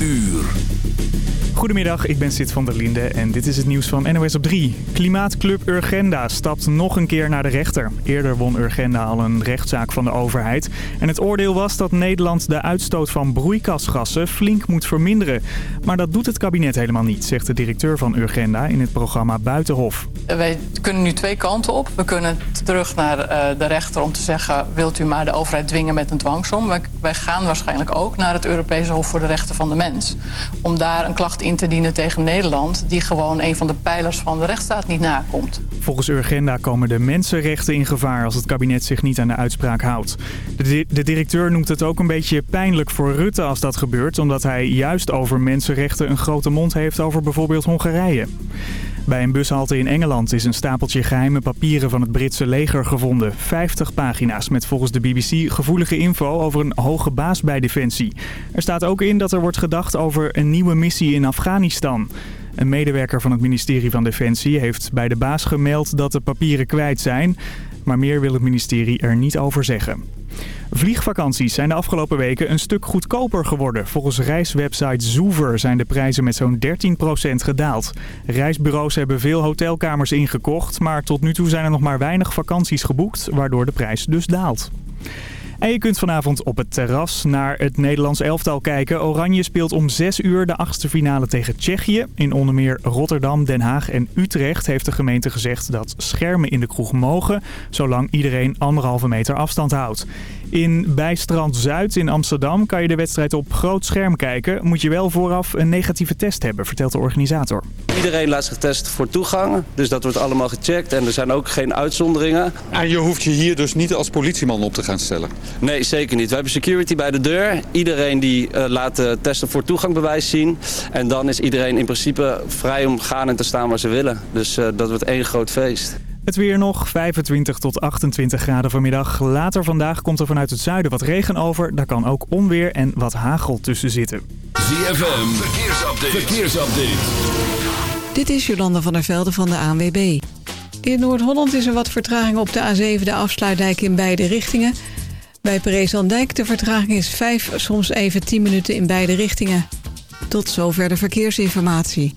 uur. Goedemiddag, ik ben Sid van der Linde en dit is het nieuws van NOS op 3. Klimaatclub Urgenda stapt nog een keer naar de rechter. Eerder won Urgenda al een rechtszaak van de overheid. En het oordeel was dat Nederland de uitstoot van broeikasgassen flink moet verminderen. Maar dat doet het kabinet helemaal niet, zegt de directeur van Urgenda in het programma Buitenhof. Wij kunnen nu twee kanten op. We kunnen terug naar eh, de rechter om te zeggen... wilt u maar de overheid dwingen met een dwangsom? Wij, wij gaan waarschijnlijk ook naar het Europese Hof voor de Rechten van de Mens. Om daar een klacht in te dienen tegen Nederland... die gewoon een van de pijlers van de rechtsstaat niet nakomt. Volgens Urgenda komen de mensenrechten in gevaar als het kabinet zich niet aan de uitspraak houdt. De, de directeur noemt het ook een beetje pijnlijk voor Rutte als dat gebeurt... omdat hij juist over mensenrechten een grote mond heeft over bijvoorbeeld Hongarije. Bij een bushalte in Engeland is een stapeltje geheime papieren van het Britse leger gevonden. 50 pagina's met volgens de BBC gevoelige info over een hoge baas bij Defensie. Er staat ook in dat er wordt gedacht over een nieuwe missie in Afghanistan. Een medewerker van het ministerie van Defensie heeft bij de baas gemeld dat de papieren kwijt zijn. Maar meer wil het ministerie er niet over zeggen. Vliegvakanties zijn de afgelopen weken een stuk goedkoper geworden. Volgens reiswebsite Zoever zijn de prijzen met zo'n 13% gedaald. Reisbureaus hebben veel hotelkamers ingekocht, maar tot nu toe zijn er nog maar weinig vakanties geboekt, waardoor de prijs dus daalt. En je kunt vanavond op het terras naar het Nederlands elftal kijken. Oranje speelt om 6 uur de achtste finale tegen Tsjechië. In onder meer Rotterdam, Den Haag en Utrecht heeft de gemeente gezegd dat schermen in de kroeg mogen... zolang iedereen anderhalve meter afstand houdt. In Bijstrand Zuid in Amsterdam kan je de wedstrijd op groot scherm kijken. Moet je wel vooraf een negatieve test hebben, vertelt de organisator. Iedereen laat zich testen voor toegang, dus dat wordt allemaal gecheckt en er zijn ook geen uitzonderingen. En je hoeft je hier dus niet als politieman op te gaan stellen? Nee, zeker niet. We hebben security bij de deur. Iedereen die uh, laat uh, testen voor toegangbewijs zien. En dan is iedereen in principe vrij om gaan en te staan waar ze willen. Dus uh, dat wordt één groot feest. Het weer nog, 25 tot 28 graden vanmiddag. Later vandaag komt er vanuit het zuiden wat regen over. Daar kan ook onweer en wat hagel tussen zitten. ZFM, verkeersupdate. verkeersupdate. Dit is Jolanda van der Velde van de ANWB. In Noord-Holland is er wat vertraging op de A7, de afsluitdijk in beide richtingen. Bij Perezandijk de vertraging is 5, soms even 10 minuten in beide richtingen. Tot zover de verkeersinformatie.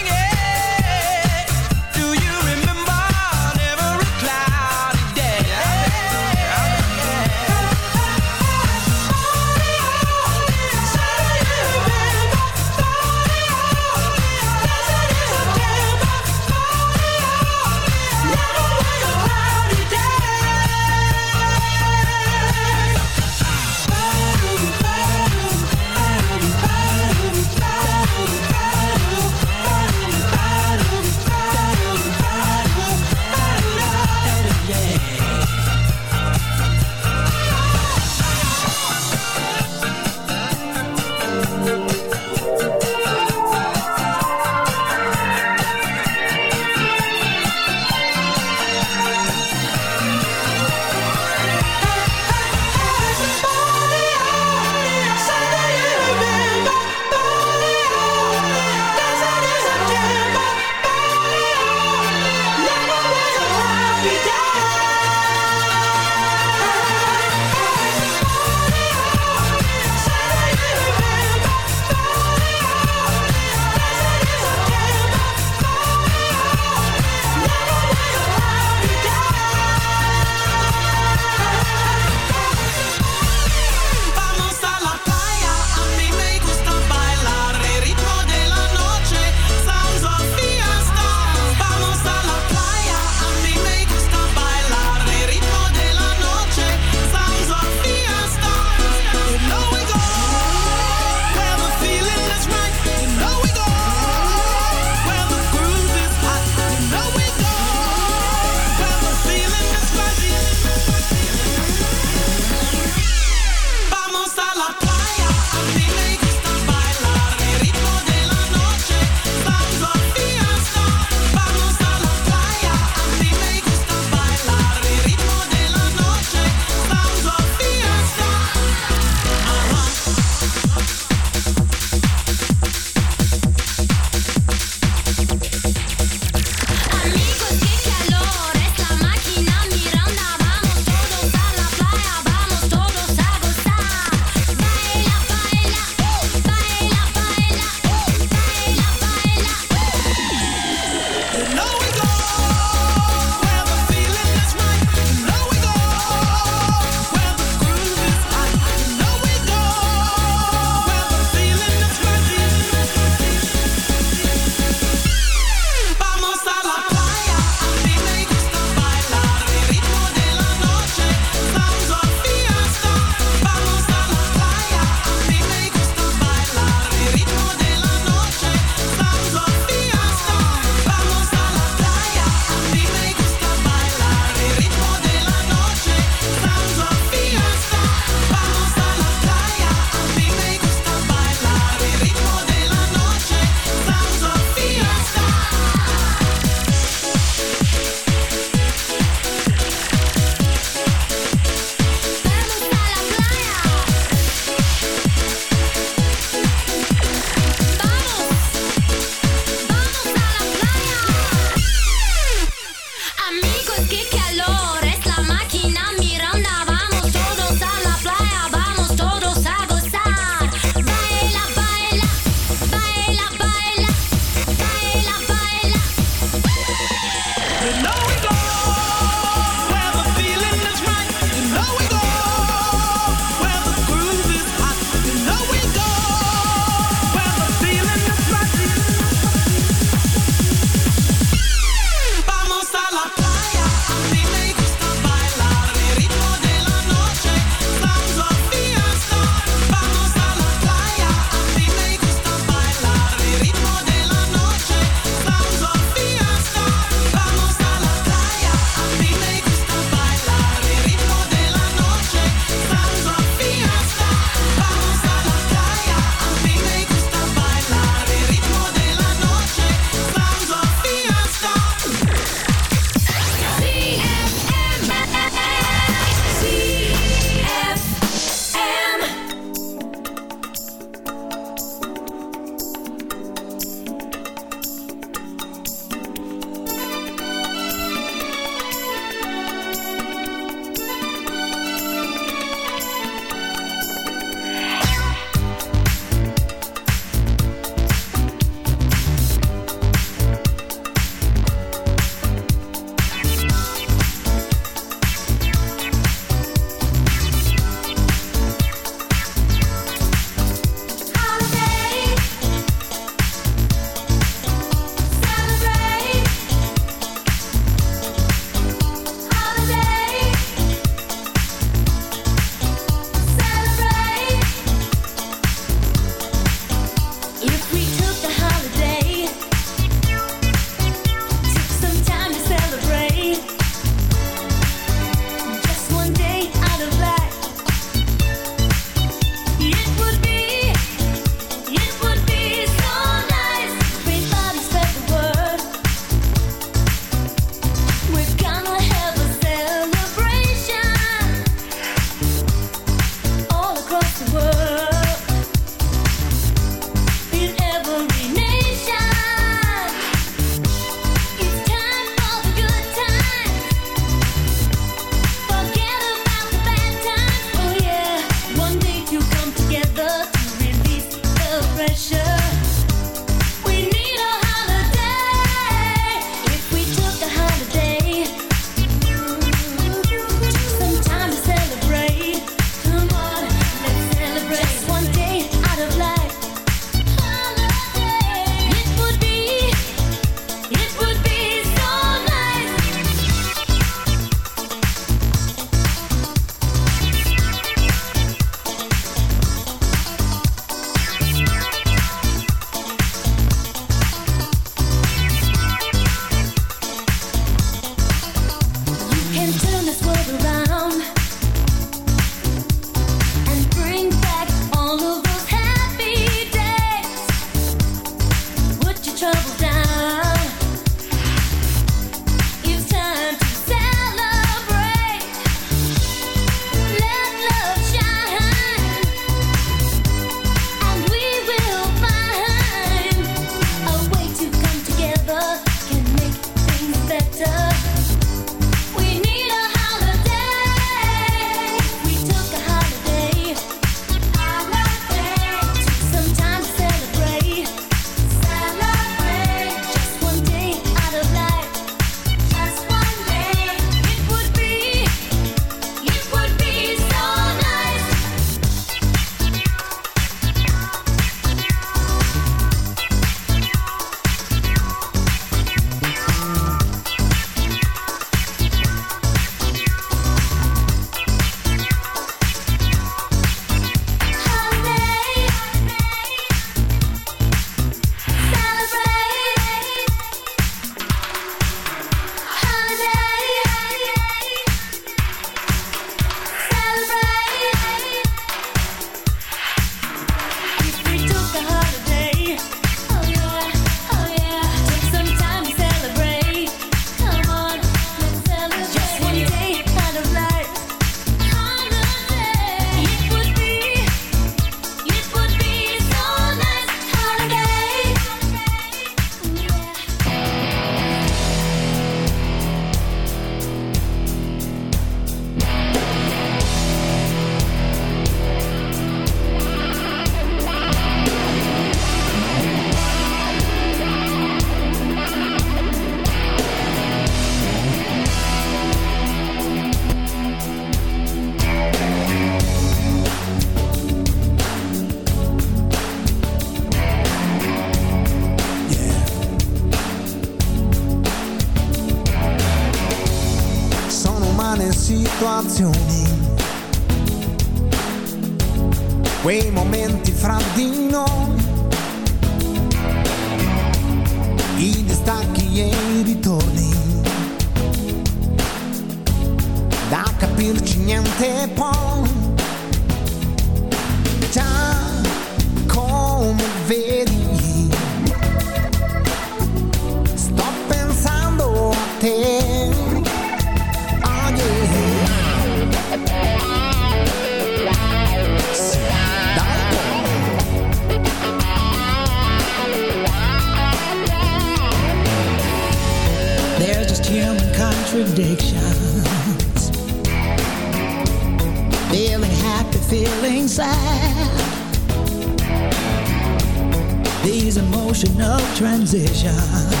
transition.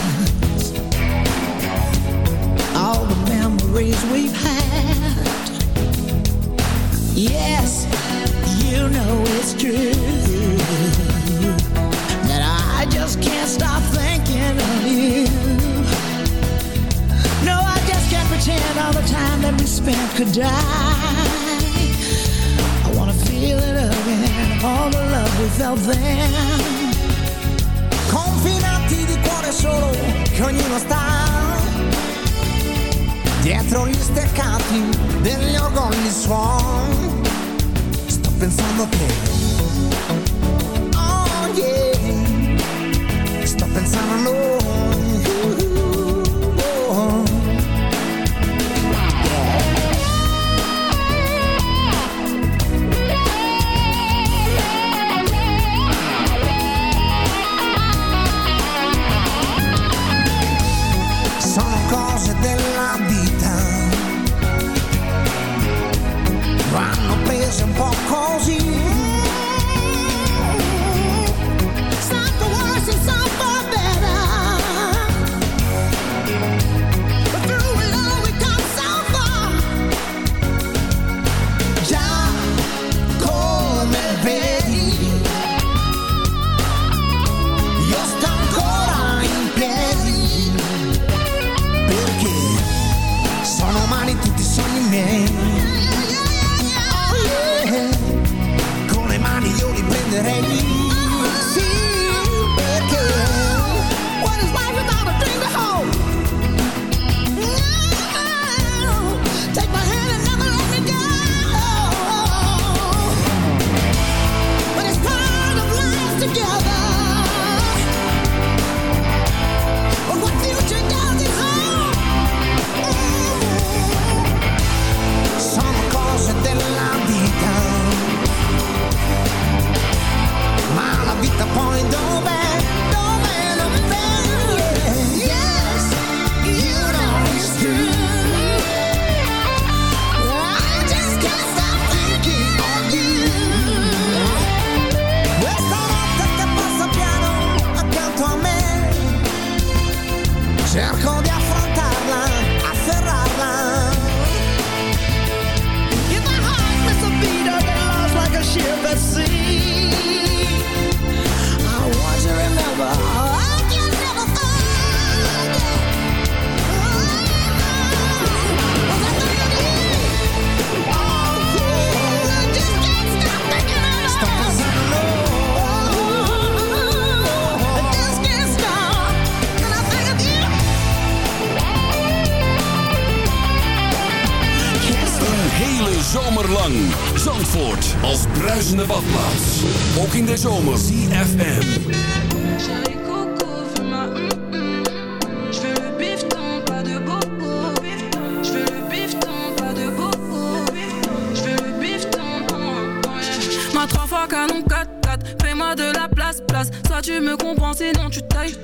Soit tu me comprends, sinon tu tailles.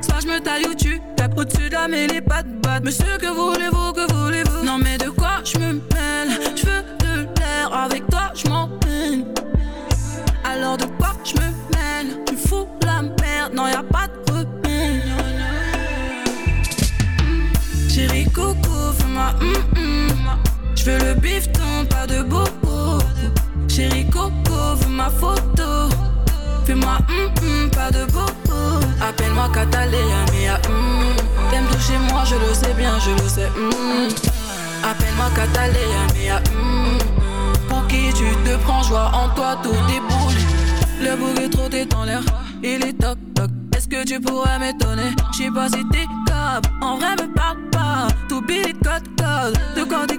Soit je me taille ou tu tapes au-dessus de la mêlée, pas de batte. Monsieur, que voulez-vous, que voulez-vous? Non, mais de quoi je me mêle? Je veux de l'air, avec toi je m'en peine. Alors de quoi je me mêle? Tu fous la merde, non, y a pas de remède. Chérie Coco, fais-moi hum hum. Je veux le bifton, pas de bobo. Chérie Coco, veux ma photo. Hum, pas de bobo. Appelle-moi Catalina, mia hum. T'aimes toucher moi, je le sais bien, je le sais. Appelle-moi Catalina, mia hum. Pour qui tu te prends, joie en toi, tout déboule. Le trop est dans l'air, il est toc toc. Est-ce que tu pourrais m'étonner? J'sais pas si t'es capable, en vrai me parle pas. Tout billet code code, de quoi t'es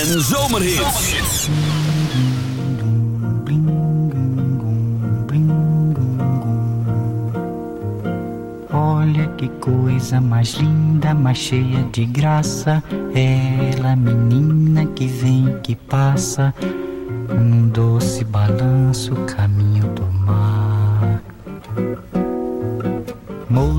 En zomerhits. Olha que coisa mais linda, mais cheia de graça. Ela, menina que vem, que passa, num doce balanço, caminho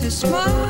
his smile.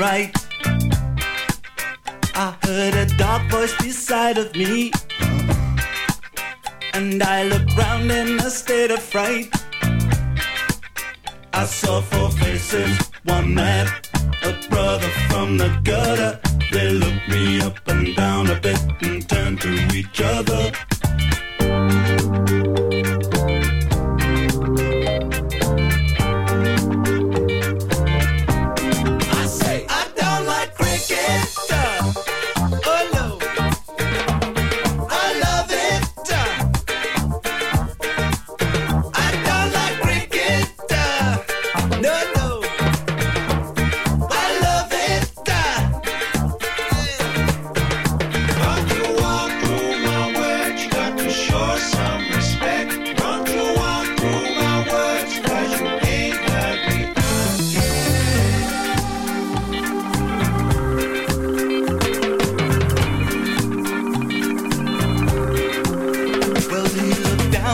right.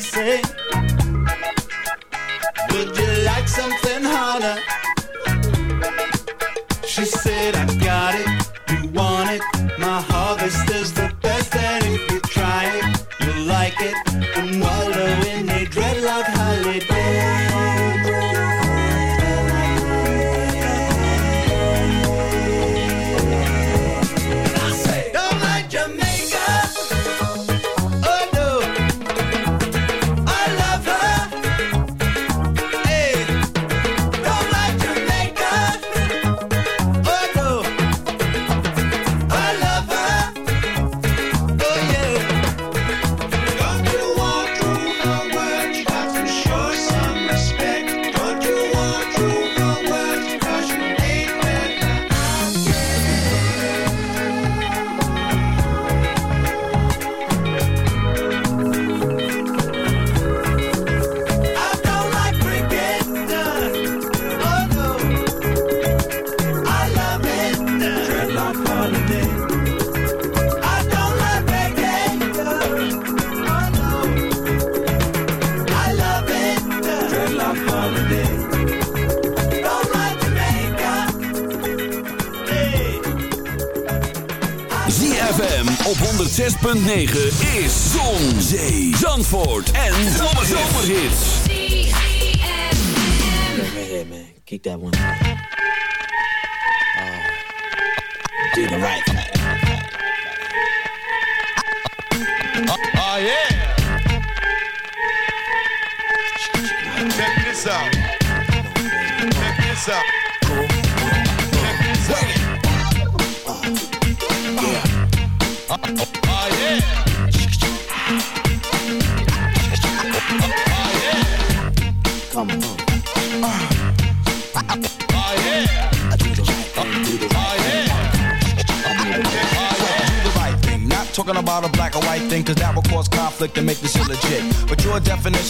say. 9.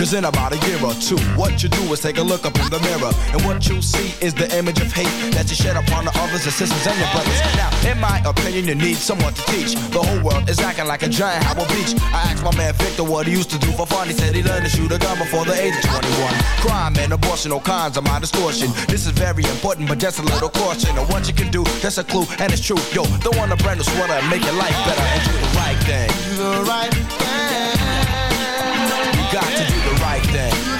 Cause in about a year or two, what you do is take a look up in the mirror. And what you see is the image of hate that you shed upon the others, the sisters, and your brothers. Now, in my opinion, you need someone to teach. The whole world is acting like a giant Howard Beach. I asked my man Victor what he used to do for fun. He said he learned to shoot a gun before the age of 21. Crime and abortion, all kinds of my distortion. This is very important, but just a little caution. And what you can do, that's a clue, and it's true. Yo, don't want a brand new sweater and make your life better and do the right thing. Do the right thing. You got to do down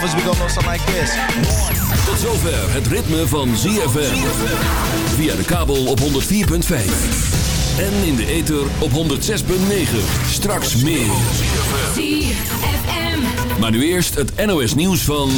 we go know something like this. Tot zover het ritme van ZFM. Via de kabel op 104.5. En in de ether op 106.9. Straks meer. Maar nu eerst het NOS nieuws van...